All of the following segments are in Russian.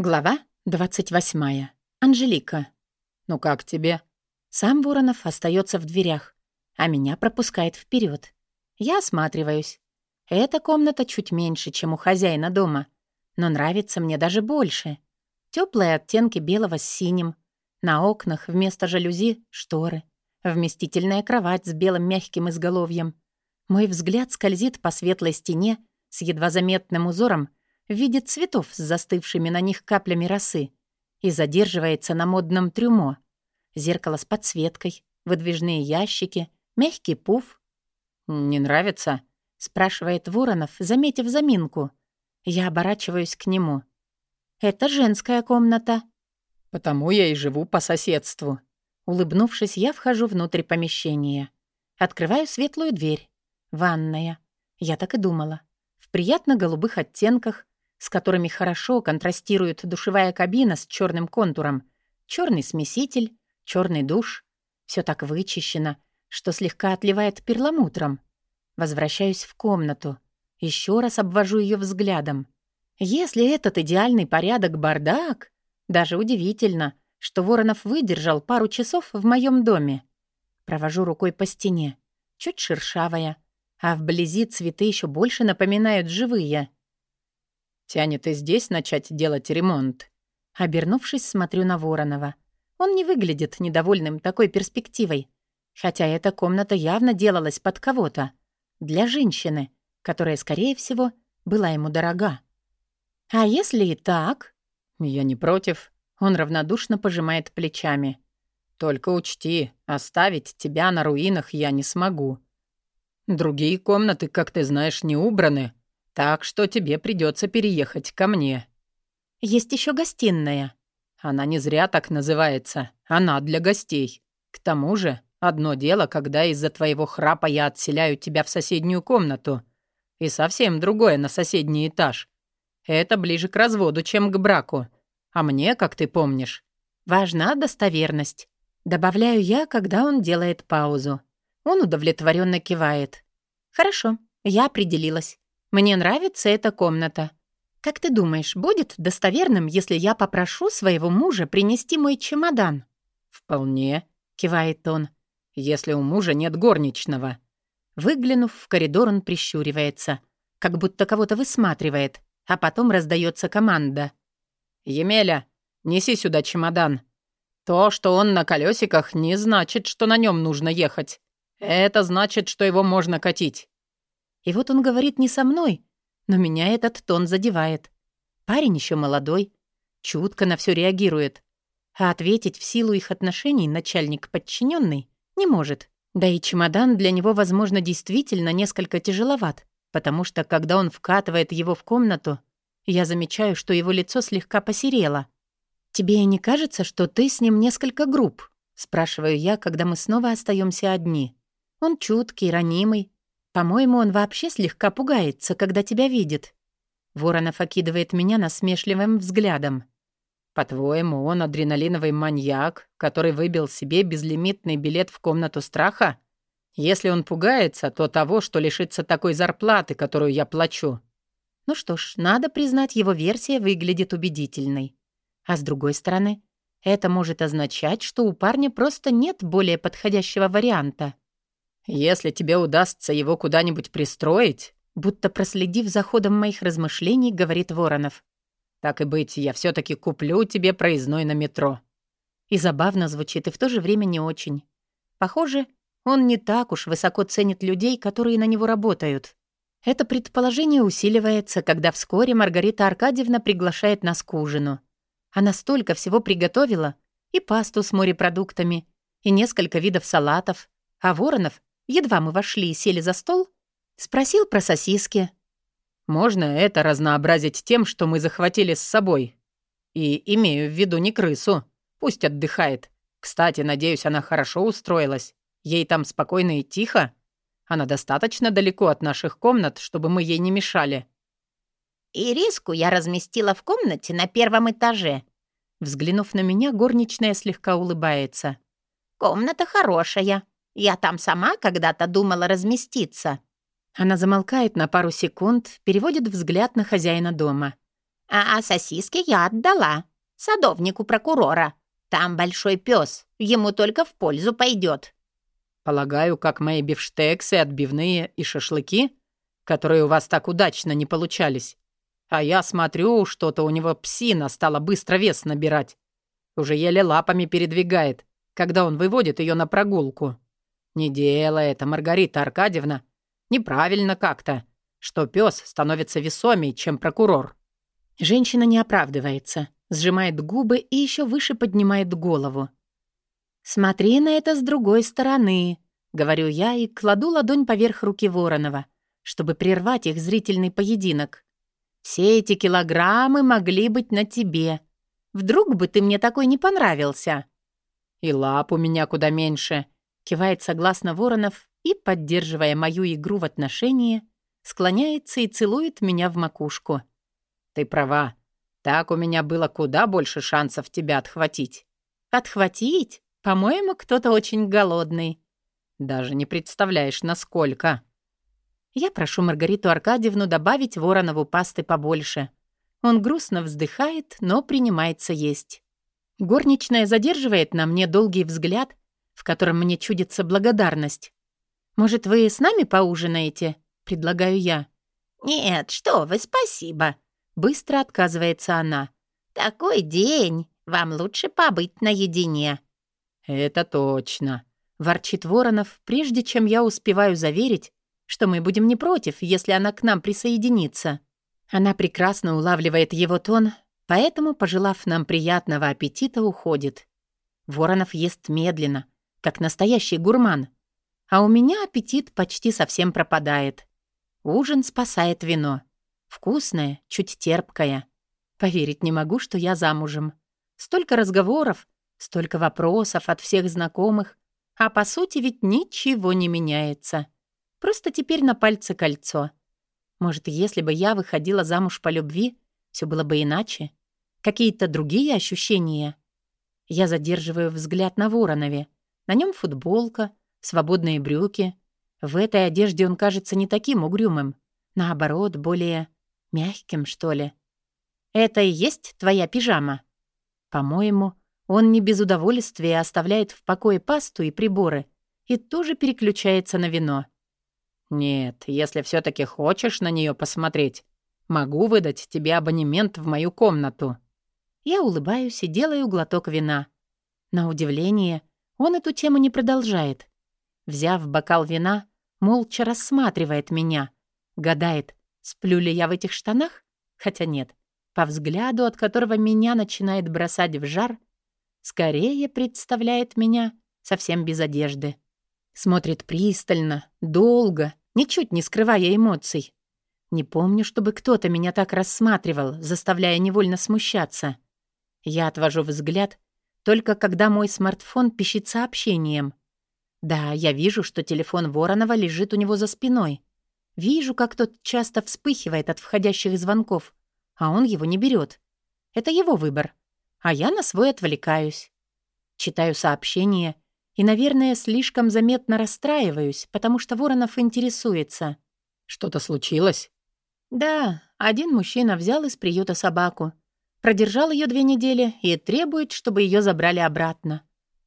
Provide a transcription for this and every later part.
Глава 28. Анжелика. «Ну как тебе?» Сам Воронов остается в дверях, а меня пропускает вперед. Я осматриваюсь. Эта комната чуть меньше, чем у хозяина дома, но нравится мне даже больше. Теплые оттенки белого с синим. На окнах вместо жалюзи — шторы. Вместительная кровать с белым мягким изголовьем. Мой взгляд скользит по светлой стене с едва заметным узором в виде цветов с застывшими на них каплями росы и задерживается на модном трюмо. Зеркало с подсветкой, выдвижные ящики, мягкий пуф. «Не нравится?» — спрашивает Воронов, заметив заминку. Я оборачиваюсь к нему. «Это женская комната». «Потому я и живу по соседству». Улыбнувшись, я вхожу внутрь помещения. Открываю светлую дверь. Ванная. Я так и думала. В приятно-голубых оттенках, с которыми хорошо контрастирует душевая кабина с черным контуром, черный смеситель, черный душ. Все так вычищено, что слегка отливает перламутром. Возвращаюсь в комнату. Еще раз обвожу ее взглядом. Если этот идеальный порядок бардак, даже удивительно, что Воронов выдержал пару часов в моем доме. Провожу рукой по стене, чуть шершавая, а вблизи цветы еще больше напоминают живые — Тянет и здесь начать делать ремонт. Обернувшись, смотрю на Воронова. Он не выглядит недовольным такой перспективой. Хотя эта комната явно делалась под кого-то. Для женщины, которая, скорее всего, была ему дорога. А если и так? Я не против. Он равнодушно пожимает плечами. Только учти, оставить тебя на руинах я не смогу. Другие комнаты, как ты знаешь, не убраны. Так что тебе придется переехать ко мне. Есть еще гостиная. Она не зря так называется. Она для гостей. К тому же, одно дело, когда из-за твоего храпа я отселяю тебя в соседнюю комнату. И совсем другое на соседний этаж. Это ближе к разводу, чем к браку. А мне, как ты помнишь, важна достоверность. Добавляю я, когда он делает паузу. Он удовлетворенно кивает. Хорошо, я определилась. Мне нравится эта комната. Как ты думаешь, будет достоверным, если я попрошу своего мужа принести мой чемодан?» «Вполне», — кивает он, — «если у мужа нет горничного». Выглянув в коридор, он прищуривается, как будто кого-то высматривает, а потом раздается команда. «Емеля, неси сюда чемодан. То, что он на колесиках, не значит, что на нем нужно ехать. Это значит, что его можно катить. И вот он говорит не со мной, но меня этот тон задевает. Парень еще молодой, чутко на все реагирует. А ответить в силу их отношений начальник-подчиненный не может. Да и чемодан для него, возможно, действительно несколько тяжеловат, потому что, когда он вкатывает его в комнату, я замечаю, что его лицо слегка посерело. «Тебе не кажется, что ты с ним несколько груб?» — спрашиваю я, когда мы снова остаемся одни. Он чуткий, ранимый, по-моему, он вообще слегка пугается, когда тебя видит. Воронов окидывает меня насмешливым взглядом. По-твоему, он адреналиновый маньяк, который выбил себе безлимитный билет в комнату страха? Если он пугается, то того, что лишится такой зарплаты, которую я плачу. Ну что ж, надо признать, его версия выглядит убедительной. А с другой стороны, это может означать, что у парня просто нет более подходящего варианта. Если тебе удастся его куда-нибудь пристроить, будто проследив за ходом моих размышлений, говорит Воронов. Так и быть, я все таки куплю тебе проездной на метро. И забавно звучит, и в то же время не очень. Похоже, он не так уж высоко ценит людей, которые на него работают. Это предположение усиливается, когда вскоре Маргарита Аркадьевна приглашает нас к ужину. Она столько всего приготовила, и пасту с морепродуктами, и несколько видов салатов, а Воронов едва мы вошли и сели за стол, спросил про сосиски. «Можно это разнообразить тем, что мы захватили с собой? И имею в виду не крысу. Пусть отдыхает. Кстати, надеюсь, она хорошо устроилась. Ей там спокойно и тихо. Она достаточно далеко от наших комнат, чтобы мы ей не мешали». «Ириску я разместила в комнате на первом этаже». Взглянув на меня, горничная слегка улыбается. «Комната хорошая. Я там сама когда-то думала разместиться». Она замолкает на пару секунд, переводит взгляд на хозяина дома. А, а сосиски я отдала. Садовнику прокурора. Там большой пес. Ему только в пользу пойдет. Полагаю, как мои бифштексы, отбивные и шашлыки, которые у вас так удачно не получались. А я смотрю, что-то у него псина стала быстро вес набирать. Уже еле лапами передвигает, когда он выводит ее на прогулку. Не делай это, Маргарита Аркадьевна. Неправильно как-то, что пес становится весомей, чем прокурор. Женщина не оправдывается, сжимает губы и еще выше поднимает голову. «Смотри на это с другой стороны», — говорю я и кладу ладонь поверх руки Воронова, чтобы прервать их зрительный поединок. «Все эти килограммы могли быть на тебе. Вдруг бы ты мне такой не понравился?» «И лап у меня куда меньше», — кивает согласно Воронов и, поддерживая мою игру в отношении, склоняется и целует меня в макушку. «Ты права. Так у меня было куда больше шансов тебя отхватить». «Отхватить? По-моему, кто-то очень голодный». «Даже не представляешь, насколько». Я прошу Маргариту Аркадьевну добавить Воронову пасты побольше. Он грустно вздыхает, но принимается есть. Горничная задерживает на мне долгий взгляд, в котором мне чудится благодарность. «Может, вы с нами поужинаете?» — предлагаю я. «Нет, что вы, спасибо», Быстро отказывается она. «Такой день! Вам лучше побыть наедине». «Это точно», — ворчит Воронов, прежде чем я успеваю заверить, что мы будем не против, если она к нам присоединится. Она прекрасно улавливает его тон, поэтому, пожелав нам приятного аппетита, уходит. Воронов ест медленно, как настоящий гурман. А у меня аппетит почти совсем пропадает. Ужин спасает вино. Вкусная, чуть терпкая. Поверить не могу, что я замужем. Столько разговоров, столько вопросов от всех знакомых, а по сути ведь ничего не меняется. Просто теперь на пальце кольцо. Может, если бы я выходила замуж по любви, все было бы иначе? Какие-то другие ощущения? Я задерживаю взгляд на Воронове. На нем футболка, свободные брюки. В этой одежде он кажется не таким угрюмым. Наоборот, более Мягким, что ли? Это и есть твоя пижама? По-моему, он не без удовольствия оставляет в покое пасту и приборы и тоже переключается на вино. Нет, если все таки хочешь на нее посмотреть, могу выдать тебе абонемент в мою комнату. Я улыбаюсь и делаю глоток вина. На удивление, он эту тему не продолжает. Взяв бокал вина, молча рассматривает меня, гадает, Сплю ли я в этих штанах? Хотя нет. По взгляду, от которого меня начинает бросать в жар, скорее представляет меня совсем без одежды. Смотрит пристально, долго, ничуть не скрывая эмоций. Не помню, чтобы кто-то меня так рассматривал, заставляя невольно смущаться. Я отвожу взгляд, только когда мой смартфон пищит сообщением. Да, я вижу, что телефон Воронова лежит у него за спиной. Вижу, как тот часто вспыхивает от входящих звонков, а он его не берет. Это его выбор. А я на свой отвлекаюсь. Читаю сообщение и, наверное, слишком заметно расстраиваюсь, потому что Воронов интересуется. «Что-то случилось?» «Да, один мужчина взял из приюта собаку, продержал ее две недели и требует, чтобы ее забрали обратно.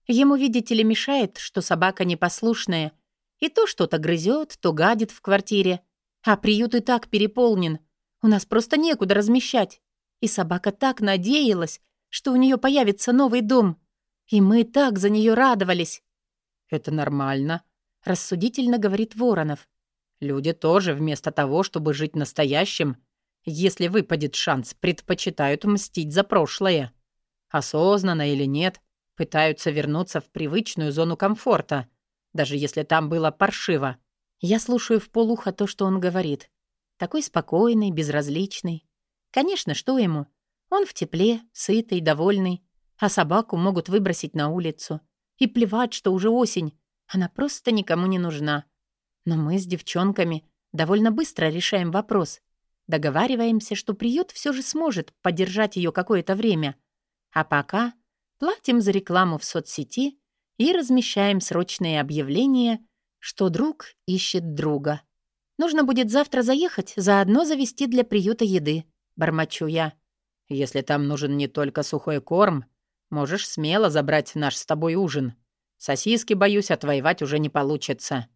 Ему, видите ли, мешает, что собака непослушная — и то что-то грызет, то гадит в квартире. А приют и так переполнен. У нас просто некуда размещать. И собака так надеялась, что у нее появится новый дом. И мы так за нее радовались. «Это нормально», — рассудительно говорит Воронов. «Люди тоже вместо того, чтобы жить настоящим, если выпадет шанс, предпочитают мстить за прошлое. Осознанно или нет, пытаются вернуться в привычную зону комфорта — даже если там было паршиво. Я слушаю в полухо то, что он говорит. Такой спокойный, безразличный. Конечно, что ему? Он в тепле, сытый, довольный. А собаку могут выбросить на улицу. И плевать, что уже осень. Она просто никому не нужна. Но мы с девчонками довольно быстро решаем вопрос. Договариваемся, что приют все же сможет поддержать ее какое-то время. А пока платим за рекламу в соцсети и размещаем срочные объявления, что друг ищет друга. Нужно будет завтра заехать, заодно завести для приюта еды, бормочу я. Если там нужен не только сухой корм, можешь смело забрать наш с тобой ужин. Сосиски, боюсь, отвоевать уже не получится».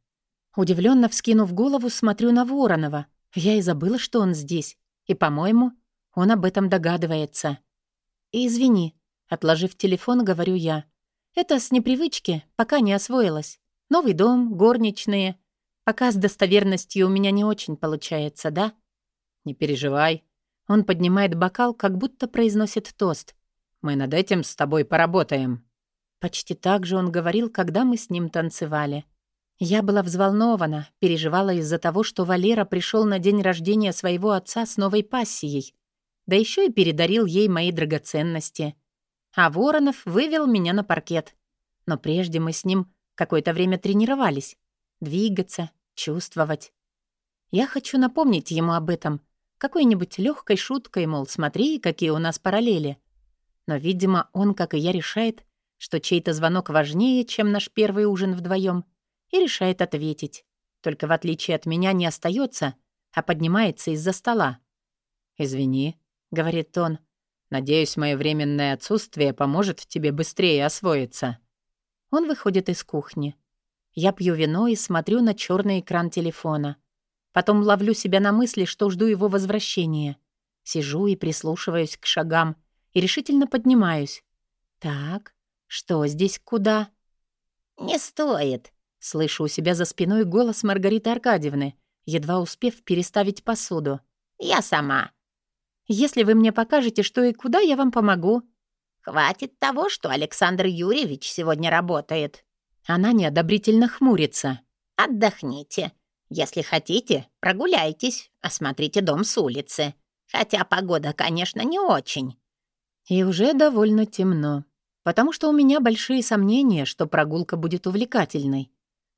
Удивленно вскинув голову, смотрю на Воронова. Я и забыла, что он здесь. И, по-моему, он об этом догадывается. «Извини», — отложив телефон, говорю я. «Это с непривычки, пока не освоилась. Новый дом, горничные. Пока с достоверностью у меня не очень получается, да?» «Не переживай». Он поднимает бокал, как будто произносит тост. «Мы над этим с тобой поработаем». Почти так же он говорил, когда мы с ним танцевали. Я была взволнована, переживала из-за того, что Валера пришел на день рождения своего отца с новой пассией. Да еще и передарил ей мои драгоценности. А Воронов вывел меня на паркет. Но прежде мы с ним какое-то время тренировались. Двигаться, чувствовать. Я хочу напомнить ему об этом. Какой-нибудь легкой шуткой, мол, смотри, какие у нас параллели. Но, видимо, он, как и я, решает, что чей-то звонок важнее, чем наш первый ужин вдвоем и решает ответить. Только в отличие от меня не остается, а поднимается из-за стола. «Извини», — говорит он, — «надеюсь, мое временное отсутствие поможет тебе быстрее освоиться». Он выходит из кухни. Я пью вино и смотрю на черный экран телефона. Потом ловлю себя на мысли, что жду его возвращения. Сижу и прислушиваюсь к шагам и решительно поднимаюсь. Так, что здесь куда? «Не стоит», Слышу у себя за спиной голос Маргариты Аркадьевны, едва успев переставить посуду. «Я сама». «Если вы мне покажете, что и куда, я вам помогу». «Хватит того, что Александр Юрьевич сегодня работает». Она неодобрительно хмурится. «Отдохните. Если хотите, прогуляйтесь, осмотрите дом с улицы. Хотя погода, конечно, не очень». И уже довольно темно, потому что у меня большие сомнения, что прогулка будет увлекательной.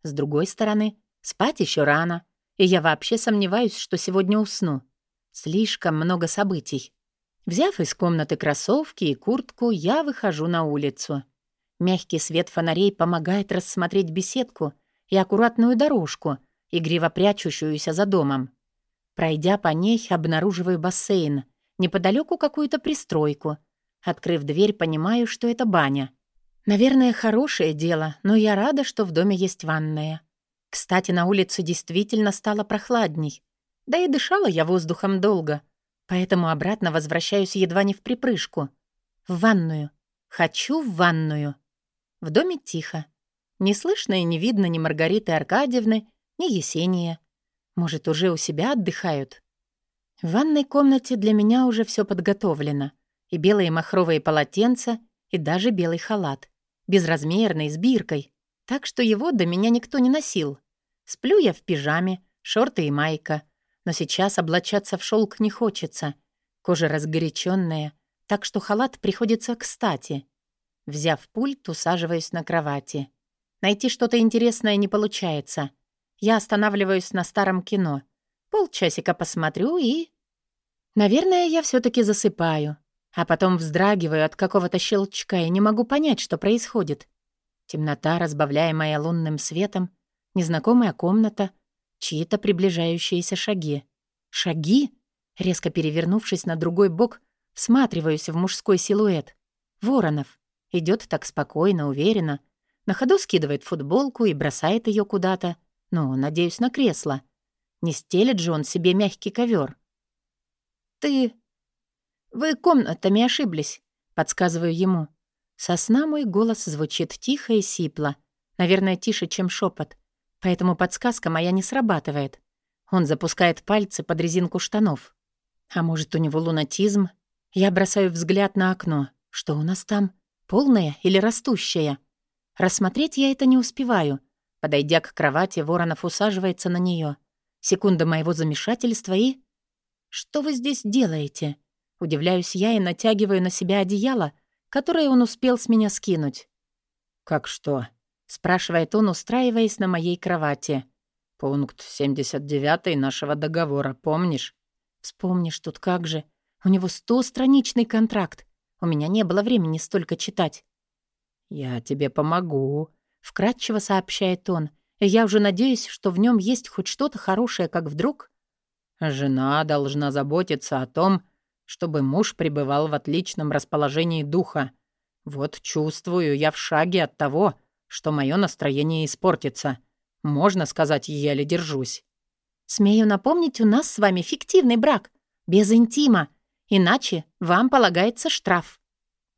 С другой стороны, спать еще рано, и я вообще сомневаюсь, что сегодня усну. Слишком много событий. Взяв из комнаты кроссовки и куртку, я выхожу на улицу. Мягкий свет фонарей помогает рассмотреть беседку и аккуратную дорожку, игриво прячущуюся за домом. Пройдя по ней, обнаруживаю бассейн, неподалеку какую-то пристройку. Открыв дверь, понимаю, что это баня. Наверное, хорошее дело, но я рада, что в доме есть ванная. Кстати, на улице действительно стало прохладней. Да и дышала я воздухом долго, поэтому обратно возвращаюсь едва не в припрыжку. В ванную. Хочу в ванную. В доме тихо. Не слышно и не видно ни Маргариты Аркадьевны, ни Есения. Может, уже у себя отдыхают? В ванной комнате для меня уже все подготовлено. И белые махровые полотенца, и даже белый халат безразмерный, с биркой, так что его до меня никто не носил. Сплю я в пижаме, шорты и майка, но сейчас облачаться в шелк не хочется. Кожа разгоряченная, так что халат приходится кстати. Взяв пульт, усаживаюсь на кровати. Найти что-то интересное не получается. Я останавливаюсь на старом кино. Полчасика посмотрю и... Наверное, я все таки засыпаю. А потом вздрагиваю от какого-то щелчка и не могу понять, что происходит. Темнота, разбавляемая лунным светом, незнакомая комната, чьи-то приближающиеся шаги. Шаги? Резко перевернувшись на другой бок, всматриваюсь в мужской силуэт. Воронов. Идет так спокойно, уверенно. На ходу скидывает футболку и бросает ее куда-то. Ну, надеюсь, на кресло. Не стелит же он себе мягкий ковер. «Ты «Вы комнатами ошиблись», — подсказываю ему. Со мой голос звучит тихо и сипло. Наверное, тише, чем шепот. Поэтому подсказка моя не срабатывает. Он запускает пальцы под резинку штанов. А может, у него лунатизм? Я бросаю взгляд на окно. Что у нас там? Полное или растущее? Рассмотреть я это не успеваю. Подойдя к кровати, Воронов усаживается на нее. Секунда моего замешательства и... «Что вы здесь делаете?» Удивляюсь я и натягиваю на себя одеяло, которое он успел с меня скинуть. «Как что?» — спрашивает он, устраиваясь на моей кровати. «Пункт 79 нашего договора, помнишь?» «Вспомнишь тут как же. У него стостраничный контракт. У меня не было времени столько читать». «Я тебе помогу», — вкратчиво сообщает он. я уже надеюсь, что в нем есть хоть что-то хорошее, как вдруг... «Жена должна заботиться о том, чтобы муж пребывал в отличном расположении духа. Вот чувствую я в шаге от того, что мое настроение испортится. Можно сказать, еле держусь. Смею напомнить, у нас с вами фиктивный брак, без интима, иначе вам полагается штраф.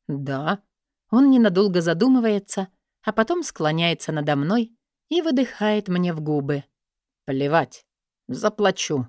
Да. Он ненадолго задумывается, а потом склоняется надо мной и выдыхает мне в губы. Плевать. Заплачу.